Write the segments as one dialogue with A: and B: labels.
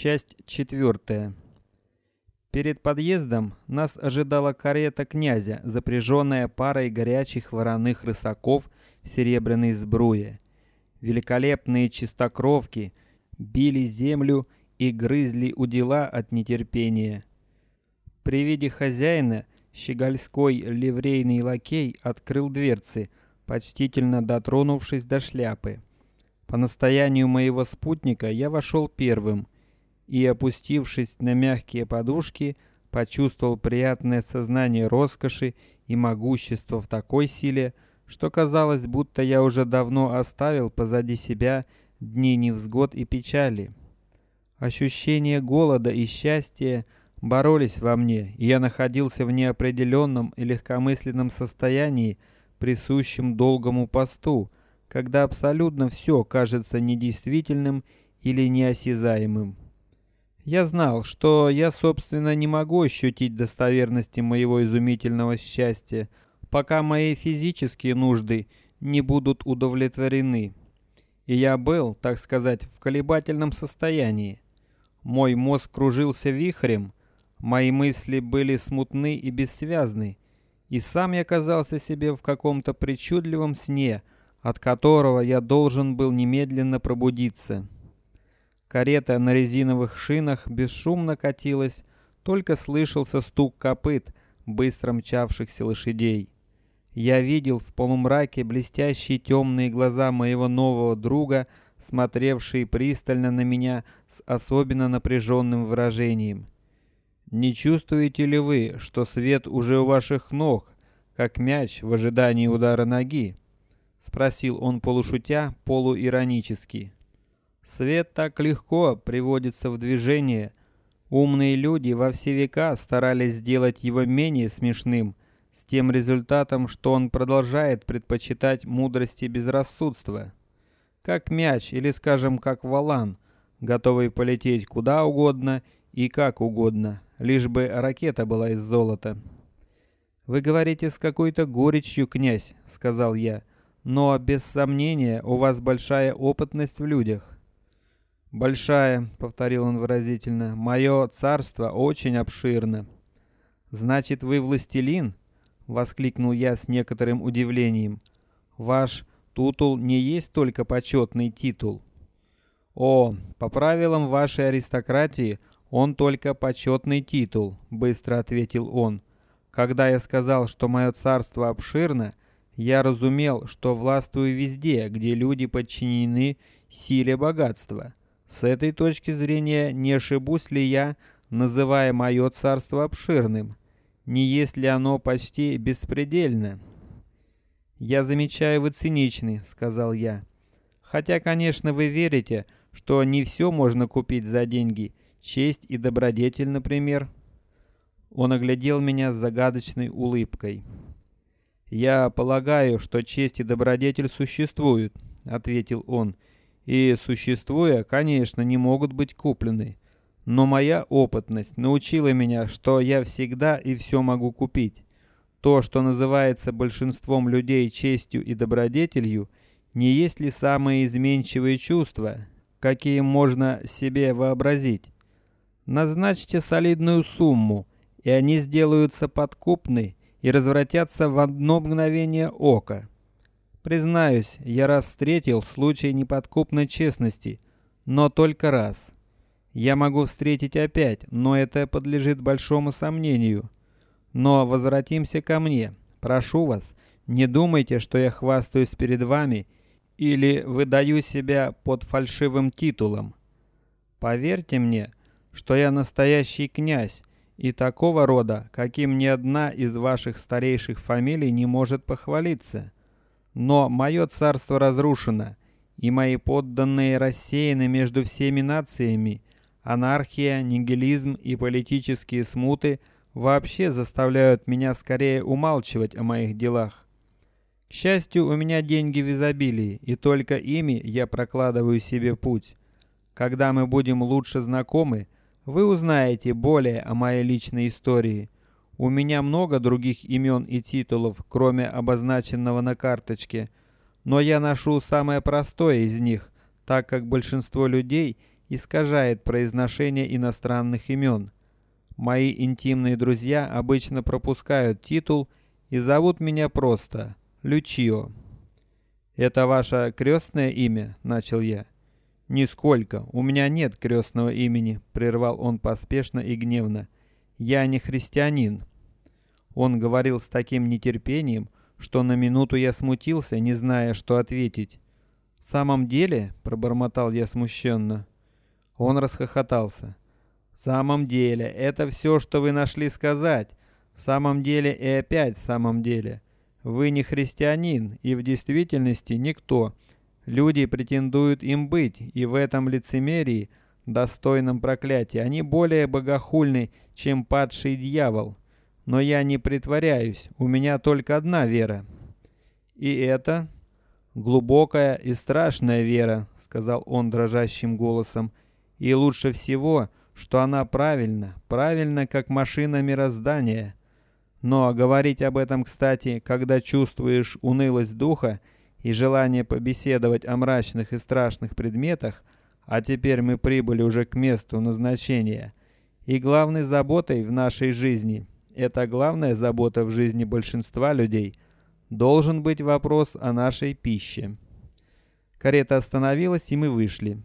A: Часть четвертая. Перед подъездом нас ожидала карета князя, запряженная парой горячих вороных рысаков серебряной сбруе. Великолепные чистокровки били землю и грызли удила от нетерпения. При виде хозяина щегольской ливрейный лакей открыл дверцы, почтительно дотронувшись до шляпы. По настоянию моего спутника я вошел первым и, опустившись на мягкие подушки, почувствовал приятное сознание роскоши и могущества в такой силе, что казалось, будто я уже давно оставил позади себя дни невзгод и печали. Ощущение голода и счастья боролись во мне, и я находился в неопределенном и легкомысленном состоянии, присущем долгому посту, когда абсолютно все кажется недействительным или неосязаемым. Я знал, что я собственно не могу ощутить достоверности моего изумительного счастья, пока мои физические нужды не будут удовлетворены. И я был, так сказать, в колебательном состоянии. Мой мозг кружился вихрем, мои мысли были смутны и бессвязны, и сам я казался себе в каком-то причудливом сне, от которого я должен был немедленно пробудиться. Карета на резиновых шинах бесшумно катилась, только слышался стук копыт быстро мчавшихся лошадей. Я видел в полумраке блестящие темные глаза моего нового друга, смотревшие пристально на меня с особенно напряженным выражением. Не чувствуете ли вы, что свет уже у ваших ног, как мяч в ожидании удара ноги? спросил он полушутя, полуиронически. Свет так легко приводится в движение. Умные люди во все века старались сделать его менее смешным, с тем результатом, что он продолжает предпочитать мудрости безрассудства. Как мяч или, скажем, как валан, готовый полететь куда угодно и как угодно, лишь бы ракета была из золота. Вы говорите с какой-то горечью, князь, сказал я, но без сомнения у вас большая опытность в людях. Большая, повторил он выразительно. Мое царство очень обширно. Значит, вы властелин? воскликнул я с некоторым удивлением. Ваш титул не есть только почетный титул. О, по правилам вашей аристократии он только почетный титул, быстро ответил он. Когда я сказал, что мое царство обширно, я разумел, что властвую везде, где люди подчинены силе богатства. С этой точки зрения не ошибусь ли я, называя мое царство обширным? Не есть ли оно почти беспредельно? Я замечаю, вы циничны, сказал я. Хотя, конечно, вы верите, что не все можно купить за деньги, честь и добродетель, например. Он оглядел меня с загадочной улыбкой. Я полагаю, что честь и добродетель существуют, ответил он и, существуя, конечно, не могут быть куплены. Но моя опытность научила меня, что я всегда и все могу купить. То, что называется большинством людей честью и добродетелью, не есть ли самые изменчивые чувства, какие можно себе вообразить? Назначьте солидную сумму, и они сделаются подкупны и развратятся в одно мгновение ока. Признаюсь, я раз встретил случай неподкупной честности, но только раз. Я могу встретить опять, но это подлежит большому сомнению. Но возвратимся ко мне. Прошу вас, не думайте, что я хвастаюсь перед вами или выдаю себя под фальшивым титулом. Поверьте мне, что я настоящий князь и такого рода, каким ни одна из ваших старейших фамилий не может похвалиться. Но мое царство разрушено, и мои подданные рассеяны между всеми нациями. Анархия, нигилизм и политические смуты вообще заставляют меня скорее умалчивать о моих делах. К счастью, у меня деньги в изобилии, и только ими я прокладываю себе путь. Когда мы будем лучше знакомы, вы узнаете более о моей личной истории у меня много других имен и титулов, кроме обозначенного на карточке, но я ношу самое простое из них, так как большинство людей искажает произношение иностранных имен. Мои интимные друзья обычно пропускают титул и зовут меня просто Лючио. Это ваше крестное имя, начал я. Нисколько. У меня нет крестного имени, прервал он поспешно и гневно. Я не христианин. Он говорил с таким нетерпением, что на минуту я смутился, не зная, что ответить. В самом деле, пробормотал я смущенно. Он расхохотался. В самом деле, это все, что вы нашли сказать. В самом деле и опять в самом деле. Вы не христианин и в действительности никто. Люди претендуют им быть, и в этом лицемерии, достойном проклятия, они более богохульны, чем падший дьявол. Но я не притворяюсь, у меня только одна вера. И это глубокая и страшная вера, сказал он дрожащим голосом. И лучше всего, что она правильна, правильна как машина мироздания. Но говорить об этом, кстати, когда чувствуешь унылость духа и желание побеседовать о мрачных и страшных предметах, а теперь мы прибыли уже к месту назначения. И главной заботой в нашей жизни, это главная забота в жизни большинства людей, должен быть вопрос о нашей пище. Карета остановилась, и мы вышли.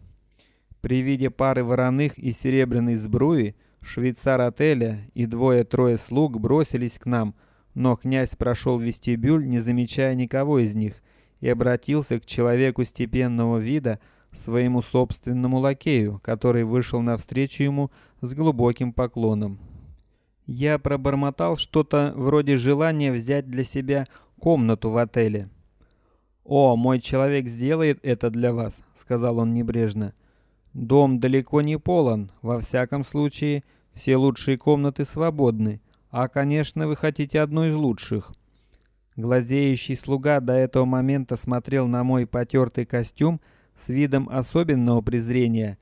A: При виде пары вороных и серебряной сбруи Швейцар отеля и двое-трое слуг бросились к нам, но князь прошел вестибюль, не замечая никого из них, и обратился к человеку степенного вида, своему собственному лакею, который вышел навстречу ему с глубоким поклоном. Я пробормотал что-то вроде желания взять для себя комнату в отеле. О, мой человек сделает это для вас, сказал он небрежно. Дом далеко не полон, во всяком случае, все лучшие комнаты свободны, а, конечно, вы хотите одну из лучших. Глазеющий слуга до этого момента смотрел на мой потертый костюм с видом особенного презрения,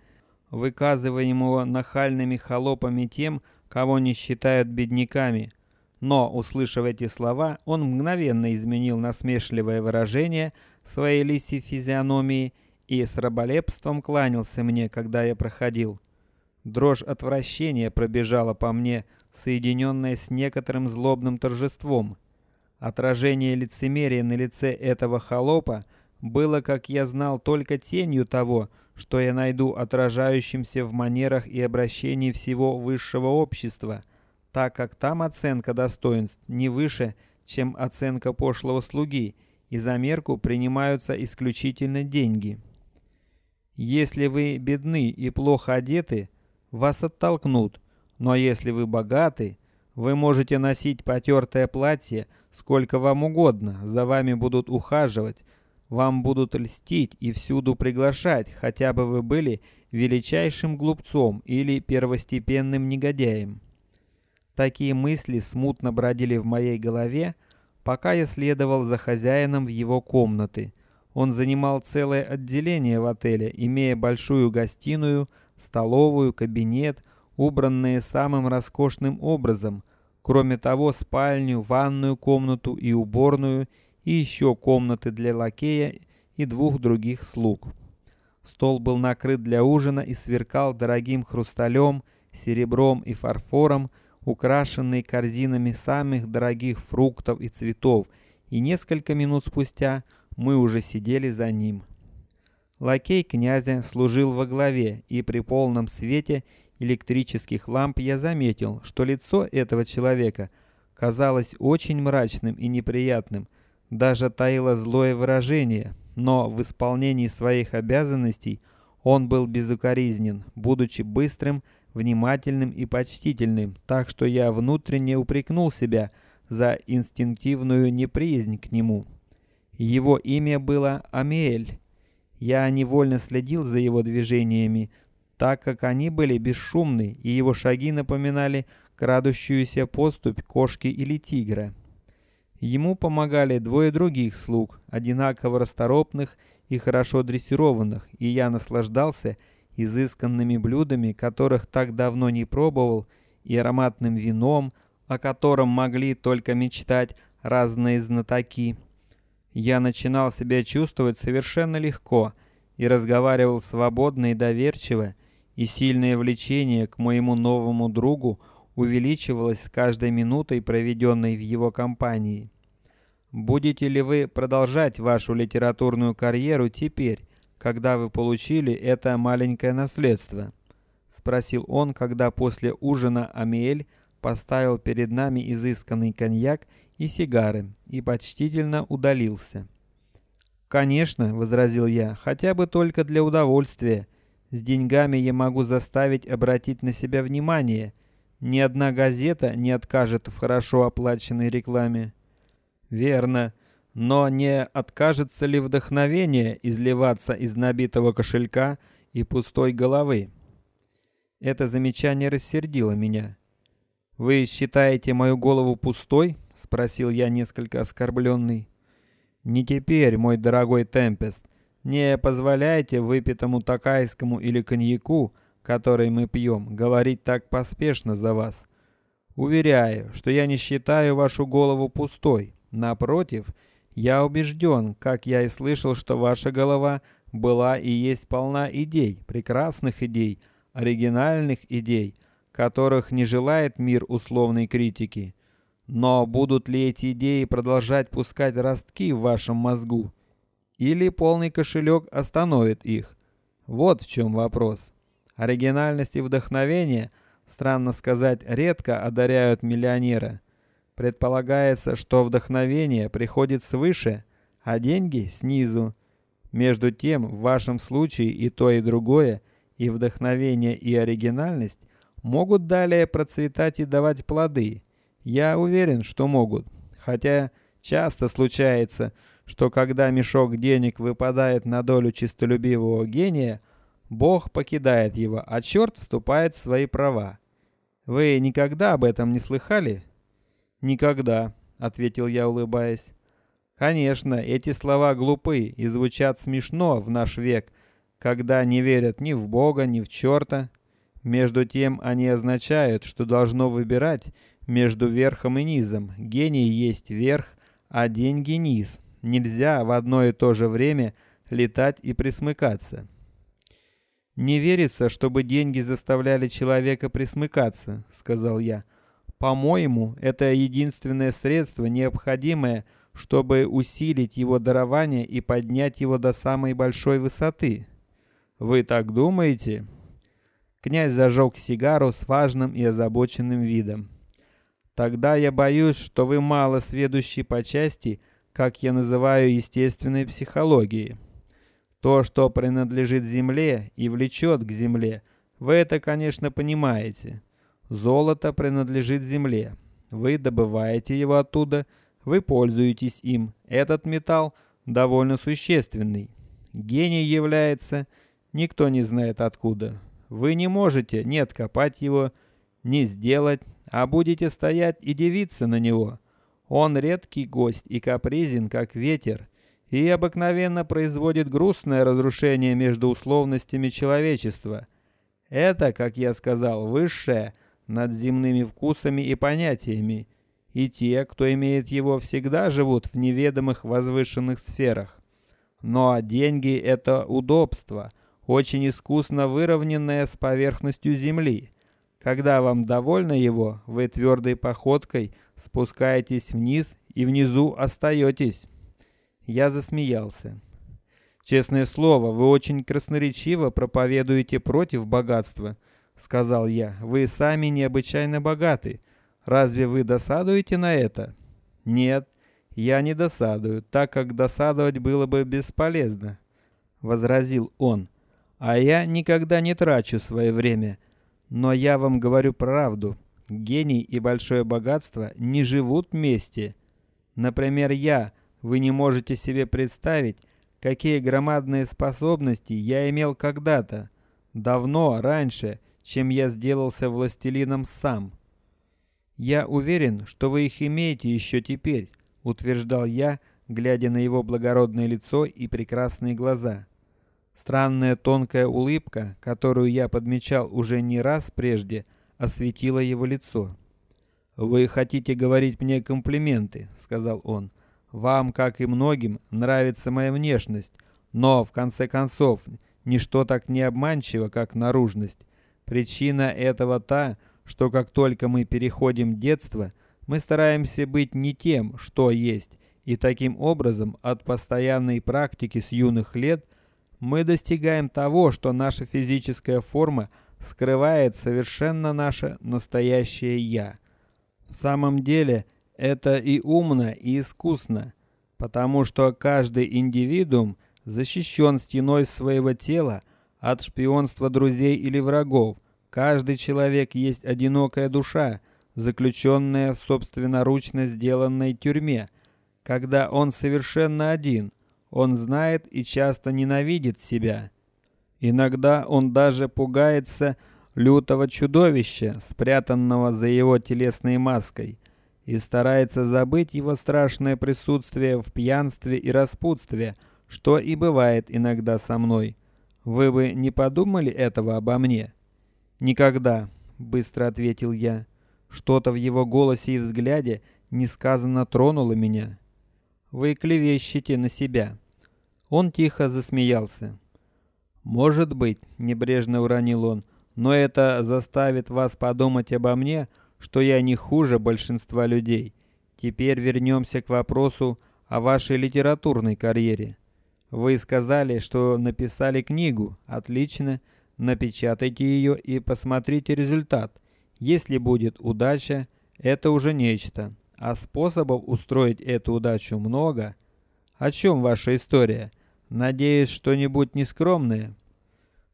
A: выказываемого нахальными холопами тем, кого не считают бедняками. Но, услышав эти слова, он мгновенно изменил насмешливое выражение своей лисьей физиономии и с раболепством кланялся мне, когда я проходил. Дрожь отвращения пробежала по мне, соединенная с некоторым злобным торжеством. Отражение лицемерия на лице этого холопа было, как я знал, только тенью того, что я найду отражающимся в манерах и обращении всего высшего общества, так как там оценка достоинств не выше, чем оценка пошлого слуги, и за мерку принимаются исключительно деньги. Если вы бедны и плохо одеты, вас оттолкнут, но если вы богаты, вы можете носить потертое платье сколько вам угодно, за вами будут ухаживать, вам будут льстить и всюду приглашать, хотя бы вы были величайшим глупцом или первостепенным негодяем. Такие мысли смутно бродили в моей голове, пока я следовал за хозяином в его комнаты. Он занимал целое отделение в отеле, имея большую гостиную, столовую, кабинет, убранные самым роскошным образом. Кроме того, спальню, ванную комнату и уборную, и еще комнаты для лакея и двух других слуг. Стол был накрыт для ужина и сверкал дорогим хрусталем, серебром и фарфором, украшенный корзинами самых дорогих фруктов и цветов. И несколько минут спустя мы уже сидели за ним. Лакей князя служил во главе, и при полном свете электрических ламп я заметил, что лицо этого человека казалось очень мрачным и неприятным, даже таило злое выражение, но в исполнении своих обязанностей он был безукоризнен, будучи быстрым, внимательным и почтительным, так что я внутренне упрекнул себя за инстинктивную неприязнь к нему. Его имя было Амиэль. Я невольно следил за его движениями, так как они были бесшумны, и его шаги напоминали крадущуюся поступь кошки или тигра. Ему помогали двое других слуг, одинаково расторопных и хорошо дрессированных, и я наслаждался изысканными блюдами, которых так давно не пробовал, и ароматным вином, о котором могли только мечтать разные знатоки. Я начинал себя чувствовать совершенно легко и разговаривал свободно и доверчиво, и сильное влечение к моему новому другу увеличивалось с каждой минутой, проведенной в его компании. Будете ли вы продолжать вашу литературную карьеру теперь, когда вы получили это маленькое наследство? спросил он, когда после ужина Амель поставил перед нами изысканный коньяк и сигары и почтительно удалился. Конечно, возразил я, хотя бы только для удовольствия. С деньгами я могу заставить обратить на себя внимание. Ни одна газета не откажет в хорошо оплаченной рекламе. Верно, но не откажется ли вдохновение изливаться из набитого кошелька и пустой головы? Это замечание рассердило меня. Вы считаете мою голову пустой? спросил я несколько оскорбленный. Не теперь, мой дорогой Темпест. Не позволяйте выпитому такайскому или коньяку, который мы пьем, говорить так поспешно за вас. Уверяю, что я не считаю вашу голову пустой. Напротив, я убежден, как я и слышал, что ваша голова была и есть полна идей, прекрасных идей, оригинальных идей, которых не желает мир условной критики. Но будут ли эти идеи продолжать пускать ростки в вашем мозгу, или полный кошелек остановит их? Вот в чем вопрос. Оригинальность и вдохновение, странно сказать, редко одаряют миллионера. Предполагается, что вдохновение приходит свыше, а деньги снизу. Между тем, в вашем случае и то, и другое, и вдохновение, и оригинальность могут далее процветать и давать плоды. Я уверен, что могут. Хотя часто случается, что когда мешок денег выпадает на долю чистолюбивого гения, Бог покидает его, а черт вступает в свои права. Вы никогда об этом не слыхали? Никогда, ответил я, улыбаясь. Конечно, эти слова глупы и звучат смешно в наш век, когда не верят ни в Бога, ни в черта. Между тем они означают, что должно выбирать между верхом и низом. Гений есть верх, а деньги низ. Нельзя в одно и то же время летать и присмыкаться. Не верится, чтобы деньги заставляли человека присмыкаться, сказал я. По-моему, это единственное средство, необходимое, чтобы усилить его дарование и поднять его до самой большой высоты. Вы так думаете? Князь зажег сигару с важным и озабоченным видом. Тогда я боюсь, что вы мало сведущий по части, как я называю естественной психологии. То, что принадлежит земле и влечет к земле, вы это, конечно, понимаете. Золото принадлежит земле. Вы добываете его оттуда, вы пользуетесь им. Этот металл довольно существенный. Гений является, никто не знает откуда. Вы не можете не откопать его, не сделать, а будете стоять и дивиться на него. Он редкий гость и капризен, как ветер, и обыкновенно производит грустное разрушение между условностями человечества. Это, как я сказал, высшее над земными вкусами и понятиями, и те, кто имеет его, всегда живут в неведомых возвышенных сферах. Но деньги это удобство, очень искусно выровненное с поверхностью земли. Когда вам довольно его, вы твердой походкой спускаетесь вниз и внизу остаетесь. Я засмеялся. Честное слово, вы очень красноречиво проповедуете против богатства сказал я. Вы сами необычайно богаты. Разве вы досадуете на это? Нет, я не досадую, так как досадовать было бы бесполезно, возразил он. А я никогда не трачу свое время. Но я вам говорю правду. Гений и большое богатство не живут вместе. Например, я. Вы не можете себе представить, какие громадные способности я имел когда-то, давно, раньше, чем я сделался властелином сам. Я уверен, что вы их имеете еще теперь, утверждал я, глядя на его благородное лицо и прекрасные глаза. Странная тонкая улыбка, которую я подмечал уже не раз прежде, осветила его лицо. Вы хотите говорить мне комплименты, сказал он. Вам, как и многим, нравится моя внешность, но в конце концов ничто так не обманчиво, как наружность. Причина этого та, что как только мы переходим детство, мы стараемся быть не тем, что есть, и таким образом от постоянной практики с юных лет мы достигаем того, что наша физическая форма скрывает совершенно наше настоящее я. В самом деле это и умно, и искусно, потому что каждый индивидуум защищен стеной своего тела от шпионства друзей или врагов. Каждый человек есть одинокая душа, заключенная в собственноручно сделанной тюрьме. Когда он совершенно один, он знает и часто ненавидит себя. Иногда он даже пугается лютого чудовища, спрятанного за его телесной маской и старается забыть его страшное присутствие в пьянстве и распутстве, что и бывает иногда со мной. Вы бы не подумали этого обо мне? Никогда, быстро ответил я. Что-то в его голосе и взгляде несказанно тронуло меня. Вы клевещете на себя. Он тихо засмеялся. Может быть, небрежно уронил он, но это заставит вас подумать обо мне, что я не хуже большинства людей. Теперь вернемся к вопросу о вашей литературной карьере. Вы сказали, что написали книгу. Отлично, напечатайте ее и посмотрите результат. Если будет удача, это уже нечто. А способов устроить эту удачу много. О чем ваша история? Надеюсь, что-нибудь нескромное.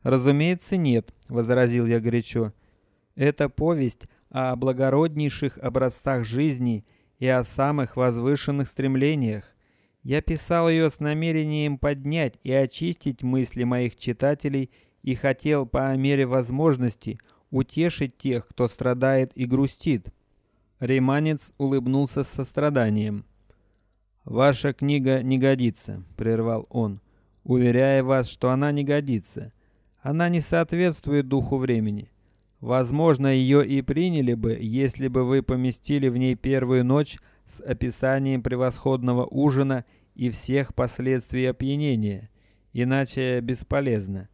A: Разумеется, нет, возразил я горячо. Это повесть о благороднейших образцах жизни и о самых возвышенных стремлениях. Я писал ее с намерением поднять и очистить мысли моих читателей и хотел по мере возможности утешить тех, кто страдает и грустит. Риманец улыбнулся с состраданием. Ваша книга не годится, прервал он. Уверяю вас, что она не годится. Она не соответствует духу времени. Возможно, ее и приняли бы, если бы вы поместили в ней первую ночь с описанием превосходного ужина и всех последствий опьянения. Иначе бесполезно.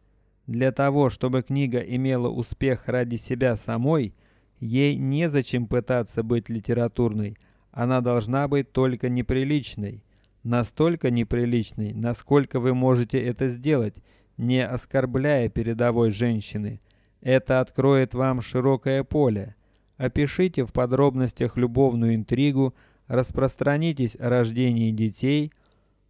A: Для того, чтобы книга имела успех ради себя самой, ей не зачем пытаться быть литературной. Она должна быть только неприличной, настолько неприличной, насколько вы можете это сделать, не оскорбляя передовой женщины. Это откроет вам широкое поле. Опишите в подробностях любовную интригу, распространитесь о рождении детей,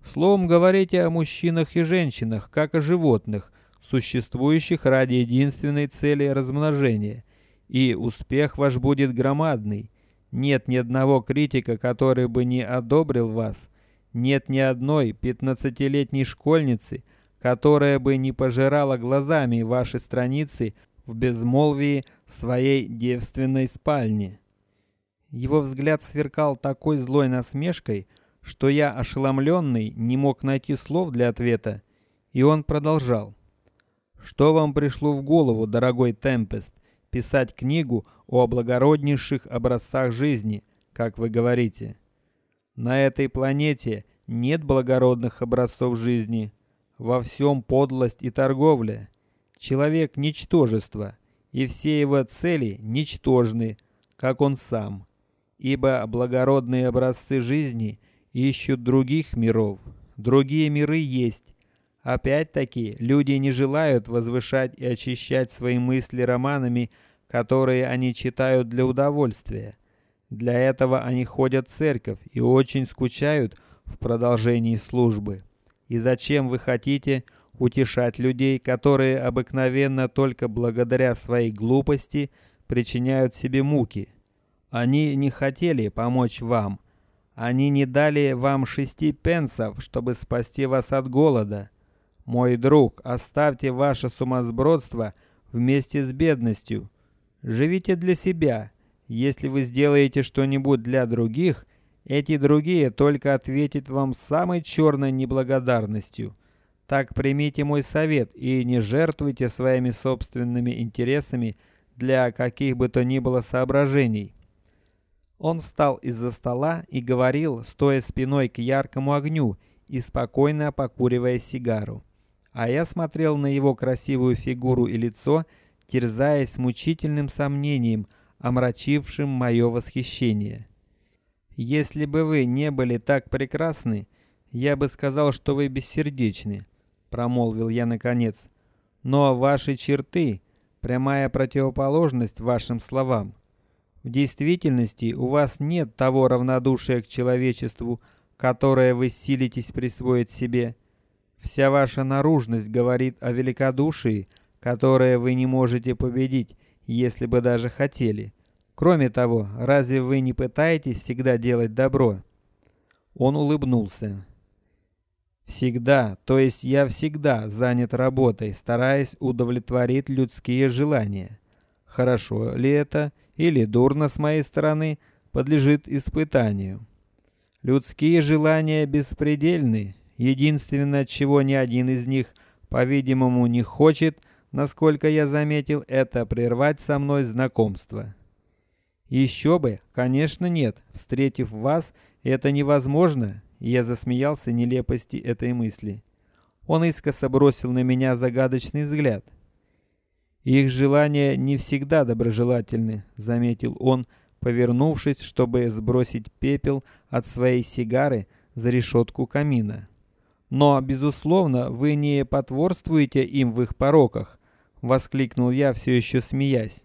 A: словом говорите о мужчинах и женщинах, как о животных, существующих ради единственной цели размножения, и успех ваш будет громадный. Нет ни одного критика, который бы не одобрил вас. Нет ни одной пятнадцатилетней школьницы, которая бы не пожирала глазами ваши страницы в безмолвии своей девственной спальни. Его взгляд сверкал такой злой насмешкой, что я, ошеломленный, не мог найти слов для ответа, и он продолжал: "Что вам пришло в голову, дорогой Темпест, писать книгу о благороднейших образцах жизни, как вы говорите? На этой планете нет благородных образцов жизни, во всем подлость и торговля. Человек ничтожество, и все его цели ничтожны, как он сам. Ибо благородные образцы жизни ищут других миров. Другие миры есть. Опять-таки, люди не желают возвышать и очищать свои мысли романами, которые они читают для удовольствия. Для этого они ходят в церковь и очень скучают в продолжении службы. И зачем вы хотите утешать людей, которые обыкновенно только благодаря своей глупости причиняют себе муки. Они не хотели помочь вам. Они не дали вам шести пенсов, чтобы спасти вас от голода. Мой друг, оставьте ваше сумасбродство вместе с бедностью. Живите для себя. Если вы сделаете что-нибудь для других, эти другие только ответят вам самой черной неблагодарностью. Так примите мой совет и не жертвуйте своими собственными интересами для каких бы то ни было соображений. Он встал из-за стола и говорил, стоя спиной к яркому огню и спокойно покуривая сигару. а я смотрел на его красивую фигуру и лицо, терзаясь мучительным сомнением, омрачившим мое восхищение. Если бы вы не были так прекрасны, я бы сказал, что вы бессердечны, промолвил я наконец. Но ваши черты прямая противоположность вашим словам. В действительности у вас нет того равнодушия к человечеству, которое вы силитесь присвоить себе. Вся ваша наружность говорит о великодушии, которое вы не можете победить, если бы даже хотели. Кроме того, разве вы не пытаетесь всегда делать добро? Он улыбнулся. Всегда, то есть я всегда занят работой, стараясь удовлетворить людские желания. Хорошо ли это или дурно с моей стороны, подлежит испытанию. Людские желания беспредельны. Единственное, чего ни один из них, по-видимому, не хочет, насколько я заметил, это прервать со мной знакомство. Еще бы, конечно, нет. Встретив вас, это невозможно. Я засмеялся нелепости этой мысли. Он искоса бросил на меня загадочный взгляд. Их желания не всегда доброжелательны, заметил он, повернувшись, чтобы сбросить пепел от своей сигары за решетку камина. Но безусловно, вы не потворствуете им в их пороках, воскликнул я, все еще смеясь.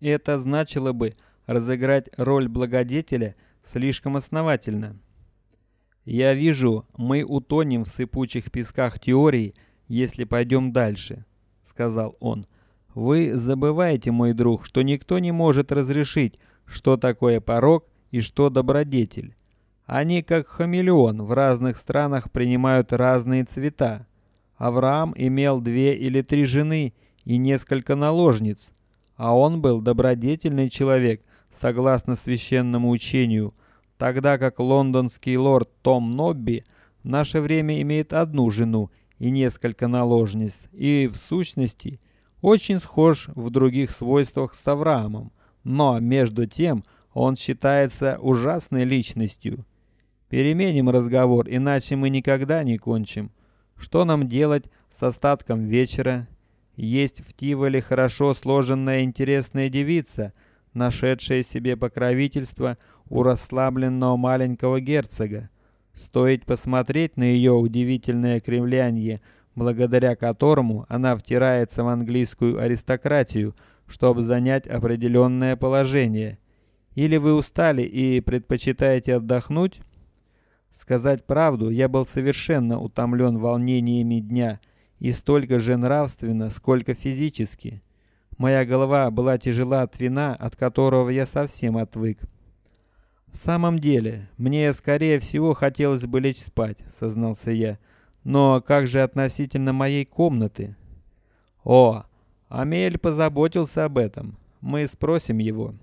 A: Это значило бы разыграть роль благодетеля слишком основательно. Я вижу, мы утонем в сыпучих песках теории, если пойдем дальше, сказал он. Вы забываете, мой друг, что никто не может разрешить, что такое порок и что добродетель. Они как хамелеон в разных странах принимают разные цвета. Авраам имел две или три жены и несколько наложниц, а он был добродетельный человек, согласно священному учению тогда как лондонский лорд Том Нобби в наше время имеет одну жену и несколько наложниц, и в сущности очень схож в других свойствах с Авраамом, но между тем он считается ужасной личностью. Переменим разговор, иначе мы никогда не кончим. Что нам делать с остатком вечера? Есть в Тиволе хорошо сложенная интересная девица, нашедшая себе покровительство у расслабленного маленького герцога. Стоит посмотреть на ее удивительное кривляние, благодаря которому она втирается в английскую аристократию, чтобы занять определенное положение. Или вы устали и предпочитаете отдохнуть? Сказать правду, я был совершенно утомлен волнениями дня и столько же нравственно, сколько физически. Моя голова была тяжела от вина, от которого я совсем отвык. В самом деле, мне скорее всего хотелось бы лечь спать, сознался я. Но как же относительно моей комнаты? О, Амель позаботился об этом. Мы спросим его.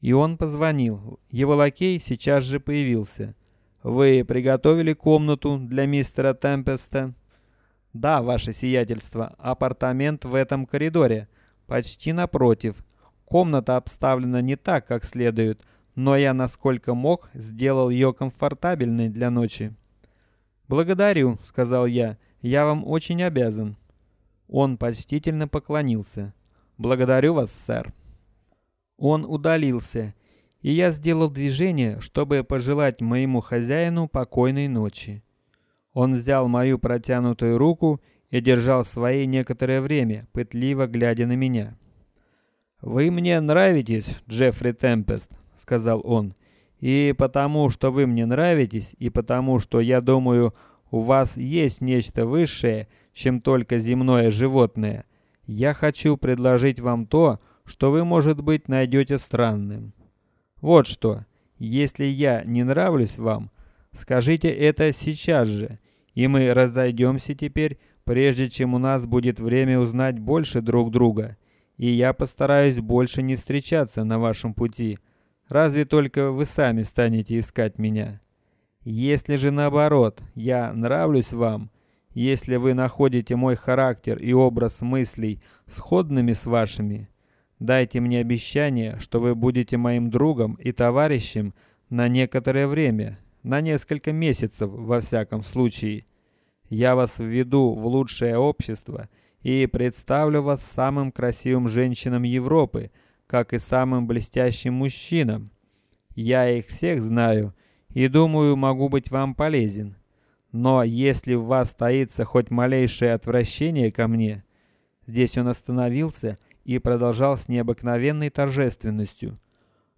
A: И он позвонил. Его лакей сейчас же появился. Вы приготовили комнату для мистера Темпеста? Да, ваше сиятельство. Апартамент в этом коридоре, почти напротив. Комната обставлена не так, как следует но я, насколько мог, сделал ее комфортабельной для ночи. Благодарю, сказал я. Я вам очень обязан. Он почтительно поклонился. Благодарю вас, сэр. Он удалился, и я сделал движение, чтобы пожелать моему хозяину покойной ночи. Он взял мою протянутую руку и держал своей некоторое время, пытливо глядя на меня. Вы мне нравитесь, Джеффри Темпест, сказал он. И потому, что вы мне нравитесь, и потому, что я думаю, у вас есть нечто высшее, чем только земное животное, я хочу предложить вам то, что вы, может быть, найдете странным. Вот что, если я не нравлюсь вам, скажите это сейчас же, и мы разойдемся теперь, прежде чем у нас будет время узнать больше друг друга, и я постараюсь больше не встречаться на вашем пути. Разве только вы сами станете искать меня. Если же наоборот, я нравлюсь вам, если вы находите мой характер и образ мыслей сходными с вашими, дайте мне обещание, что вы будете моим другом и товарищем на некоторое время, на несколько месяцев во всяком случае. Я вас введу в лучшее общество и представлю вас самым красивым женщинам Европы, как и самым блестящим мужчинам. Я их всех знаю и думаю, могу быть вам полезен. Но если в вас таится хоть малейшее отвращение ко мне, здесь он остановился и продолжал с необыкновенной торжественностью: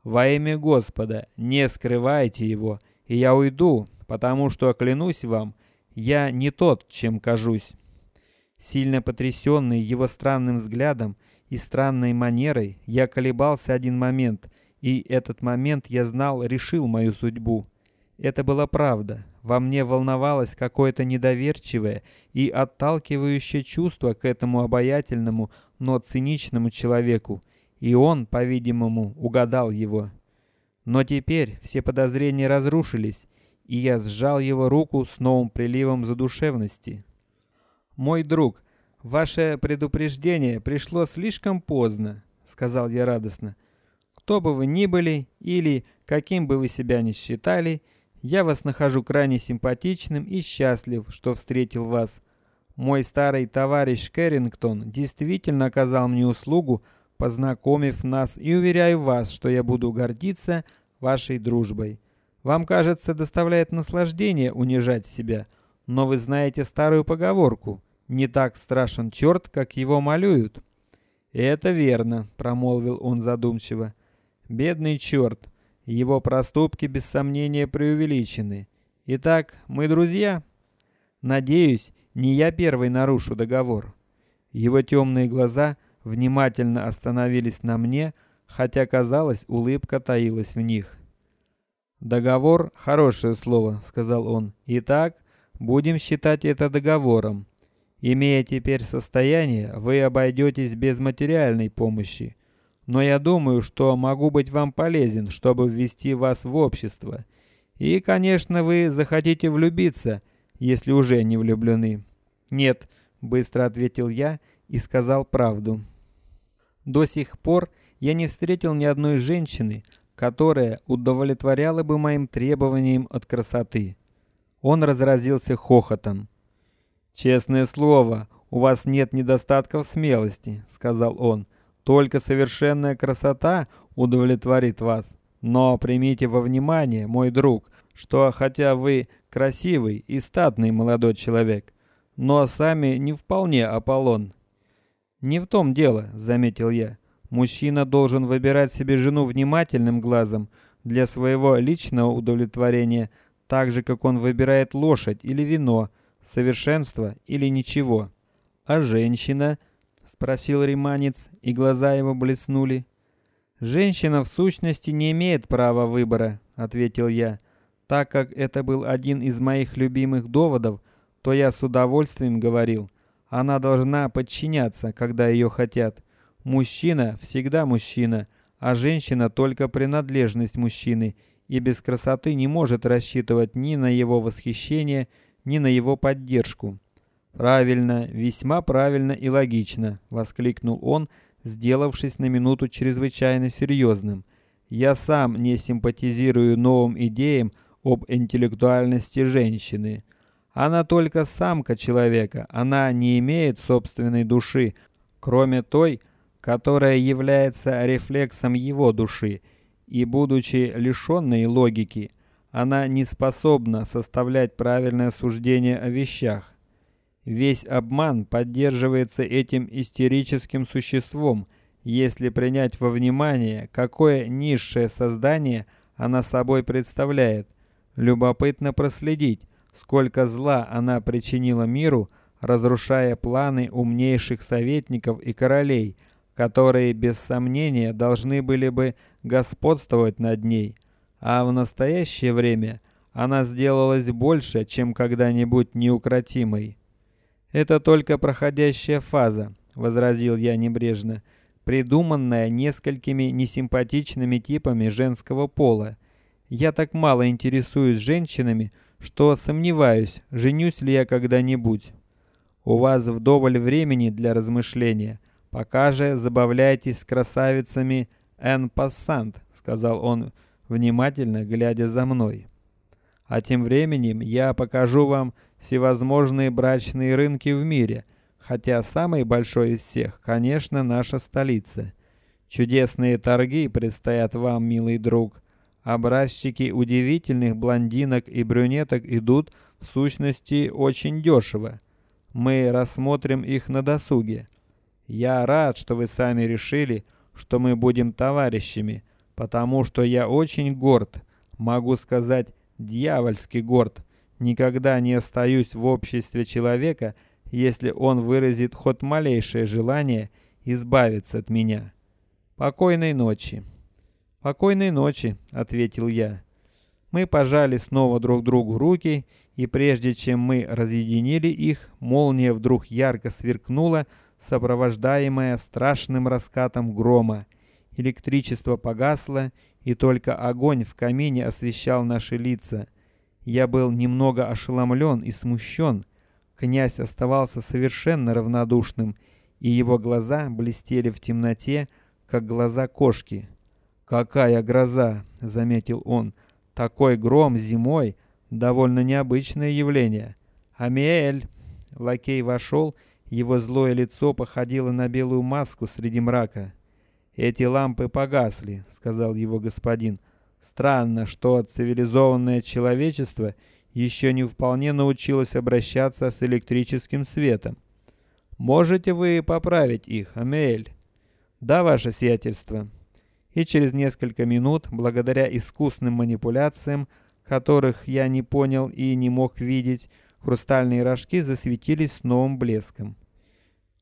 A: во имя Господа не скрывайте его, и я уйду, потому что клянусь вам, я не тот, чем кажусь. Сильно потрясенный его странным взглядом и странной манерой, я колебался один момент, и этот момент я знал решил мою судьбу. Это была правда. Во мне волновалось какое-то недоверчивое и отталкивающее чувство к этому обаятельному, но циничному человеку, и он, по-видимому, угадал его. Но теперь все подозрения разрушились, и я сжал его руку с новым приливом задушевности. Мой друг, ваше предупреждение пришло слишком поздно, сказал я радостно. Кто бы вы ни были или каким бы вы себя ни считали, я вас нахожу крайне симпатичным и счастлив, что встретил вас. Мой старый товарищ Кэррингтон действительно оказал мне услугу, познакомив нас, и уверяю вас, что я буду гордиться вашей дружбой. Вам, кажется, доставляет наслаждение унижать себя, но вы знаете старую поговорку: не так страшен черт, как его малюют. Это верно, промолвил он задумчиво. Бедный черт. Его проступки без сомнения преувеличены. Итак, мы друзья. Надеюсь, не я первый нарушу договор. Его темные глаза внимательно остановились на мне, хотя казалось, улыбка таилась в них. Договор хорошее слово, сказал он. Итак, будем считать это договором. Имея теперь состояние, вы обойдетесь без материальной помощи но я думаю, что могу быть вам полезен, чтобы ввести вас в общество. И, конечно, вы захотите влюбиться, если уже не влюблены. Нет, быстро ответил я и сказал правду. До сих пор я не встретил ни одной женщины, которая удовлетворяла бы моим требованиям от красоты. Он разразился хохотом. Честное слово, у вас нет недостатков смелости, сказал он. Только совершенная красота удовлетворит вас. Но примите во внимание, мой друг, что хотя вы красивый и статный молодой человек, но сами не вполне Аполлон. Не в том дело, заметил я. Мужчина должен выбирать себе жену внимательным глазом для своего личного удовлетворения, так же как он выбирает лошадь или вино, совершенство или ничего. А женщина спросил риманец, и глаза его блеснули. Женщина в сущности не имеет права выбора, ответил я. Так как это был один из моих любимых доводов, то я с удовольствием говорил. Она должна подчиняться, когда ее хотят. Мужчина всегда мужчина, а женщина только принадлежность мужчины, и без красоты не может рассчитывать ни на его восхищение, ни на его поддержку. Правильно, весьма правильно и логично, воскликнул он, сделавшись на минуту чрезвычайно серьезным. Я сам не симпатизирую новым идеям об интеллектуальности женщины. Она только самка человека, она не имеет собственной души, кроме той, которая является рефлексом его души, и будучи лишенной логики, она не способна составлять правильное суждение о вещах. Весь обман поддерживается этим истерическим существом, если принять во внимание, какое низшее создание она собой представляет. Любопытно проследить, сколько зла она причинила миру, разрушая планы умнейших советников и королей, которые без сомнения должны были бы господствовать над ней. А в настоящее время она сделалась больше, чем когда-нибудь неукротимой. Это только проходящая фаза, возразил я небрежно, придуманная несколькими несимпатичными типами женского пола. Я так мало интересуюсь женщинами, что сомневаюсь, женюсь ли я когда-нибудь. У вас вдоволь времени для размышления. Пока же забавляйтесь с красавицами en passant, сказал он, внимательно глядя за мной. А тем временем я покажу вам всевозможные брачные рынки в мире, хотя самый большой из всех, конечно, наша столица. Чудесные торги предстоят вам, милый друг. Образчики удивительных блондинок и брюнеток идут в сущности очень дешево. Мы рассмотрим их на досуге. Я рад, что вы сами решили, что мы будем товарищами, потому что я очень горд, могу сказать, дьявольски горд. Никогда не остаюсь в обществе человека, если он выразит хоть малейшее желание избавиться от меня. Покойной ночи. Покойной ночи, ответил я. Мы пожали снова друг другу руки, и прежде чем мы разъединили их, молния вдруг ярко сверкнула, сопровождаемая страшным раскатом грома. Электричество погасло, и только огонь в камине освещал наши лица. Я был немного ошеломлен и смущен. Князь оставался совершенно равнодушным, и его глаза блестели в темноте, как глаза кошки. Какая гроза, заметил он. Такой гром зимой довольно необычное явление. Амель, лакей вошел, его злое лицо походило на белую маску среди мрака. Эти лампы погасли, сказал его господин. Странно, что цивилизованное человечество еще не вполне научилось обращаться с электрическим светом. Можете вы поправить их, Амель? Да, ваше сиятельство и через несколько минут, благодаря искусным манипуляциям, которых я не понял и не мог видеть, хрустальные рожки засветились с новым блеском.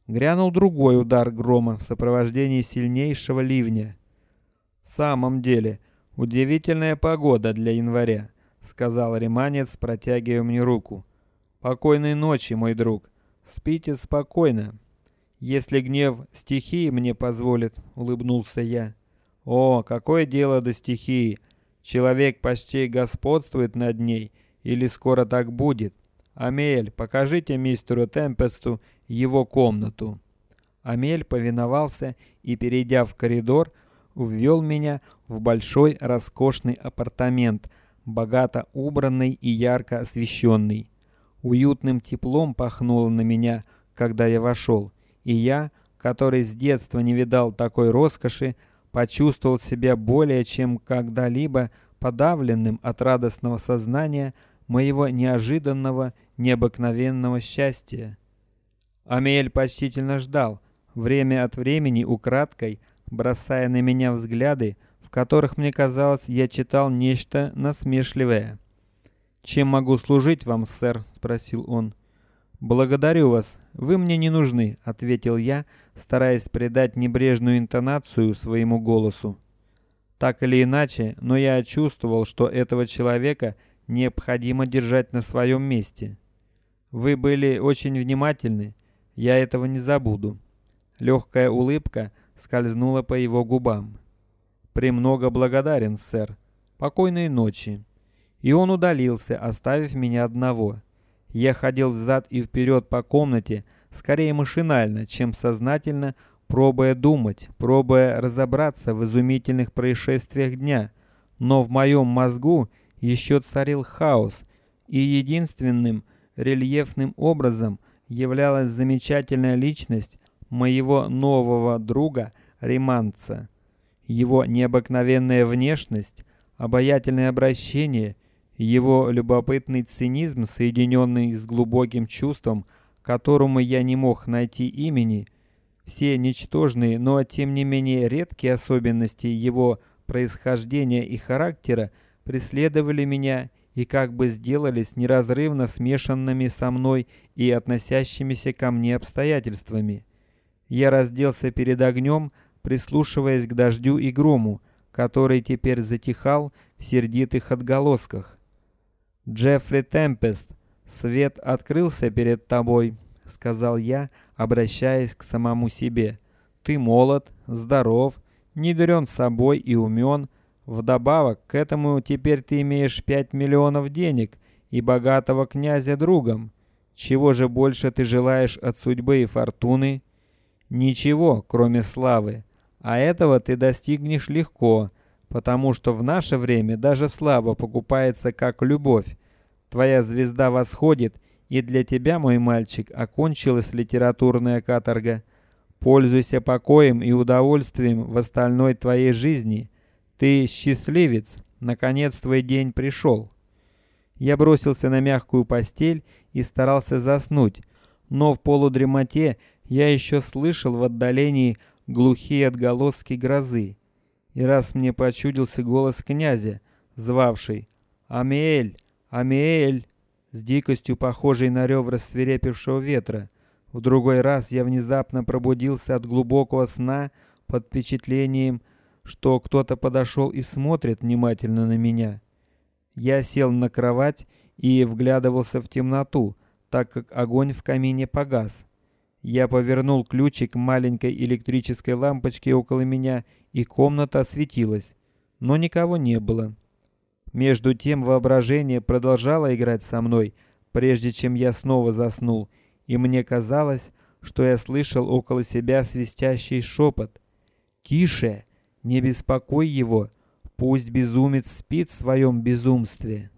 A: Грянул другой удар грома в сопровождении сильнейшего ливня. В самом деле, удивительная погода для января, сказал реманец, протягивая мне руку. Покойной ночи, мой друг. Спите спокойно. Если гнев стихии мне позволит, улыбнулся я. О, какое дело до стихии! Человек почти господствует над ней, или скоро так будет. Амель, покажите мистеру Темпесту его комнату. Амель повиновался и, перейдя в коридор, ввел меня в большой роскошный апартамент, богато убранный и ярко освещенный. Уютным теплом пахнуло на меня, когда я вошел, и я, который с детства не видал такой роскоши, почувствовал себя более чем когда-либо подавленным от радостного сознания моего неожиданного, необыкновенного счастья. Амель почтительно ждал, время от времени украдкой бросая на меня взгляды, в которых мне казалось, я читал нечто насмешливое. Чем могу служить вам, сэр? – спросил он. Благодарю вас. Вы мне не нужны, ответил я, стараясь придать небрежную интонацию своему голосу. Так или иначе, но я чувствовал, что этого человека необходимо держать на своем месте. Вы были очень внимательны, я этого не забуду. Легкая улыбка скользнула по его губам. Премного благодарен, сэр. Покойной ночи. И он удалился, оставив меня одного. Я ходил взад и вперед по комнате, скорее машинально, чем сознательно, пробуя думать, пробуя разобраться в изумительных происшествиях дня. Но в моем мозгу еще царил хаос, и единственным рельефным образом являлась замечательная личность моего нового друга Риманца. Его необыкновенная внешность, обаятельное обращение его любопытный цинизм, соединенный с глубоким чувством, которому я не мог найти имени, все ничтожные, но тем не менее редкие особенности его происхождения и характера преследовали меня и как бы сделались неразрывно смешанными со мной и относящимися ко мне обстоятельствами. Я разделся перед огнем, прислушиваясь к дождю и грому, который теперь затихал в сердитых отголосках. Джеффри Темпест, свет открылся перед тобой, сказал я, обращаясь к самому себе. Ты молод, здоров, не дурен собой и умен. Вдобавок к этому теперь ты имеешь пять миллионов денег и богатого князя другом. Чего же больше ты желаешь от судьбы и фортуны? Ничего, кроме славы. А этого ты достигнешь легко потому что в наше время даже слава покупается как любовь. Твоя звезда восходит, И для тебя, мой мальчик, окончилась литературная каторга. Пользуйся покоем и удовольствием в остальной твоей жизни. Ты счастливец, наконец твой день пришел. Я бросился на мягкую постель и старался заснуть, но в полудремоте я еще слышал в отдалении глухие отголоски грозы. И раз мне почудился голос князя, звавший «Амиэль! Амиэль!» с дикостью похожей на рев рассверепевшего ветра. В другой раз я внезапно пробудился от глубокого сна под впечатлением, что кто-то подошел и смотрит внимательно на меня. Я сел на кровать и вглядывался в темноту, так как огонь в камине погас. Я повернул ключик маленькой электрической лампочки около меня, и комната осветилась, но никого не было. Между тем воображение продолжало играть со мной, прежде чем я снова заснул, и мне казалось, что я слышал около себя свистящий шепот: "Тише, не беспокой его, пусть безумец спит в своем безумстве".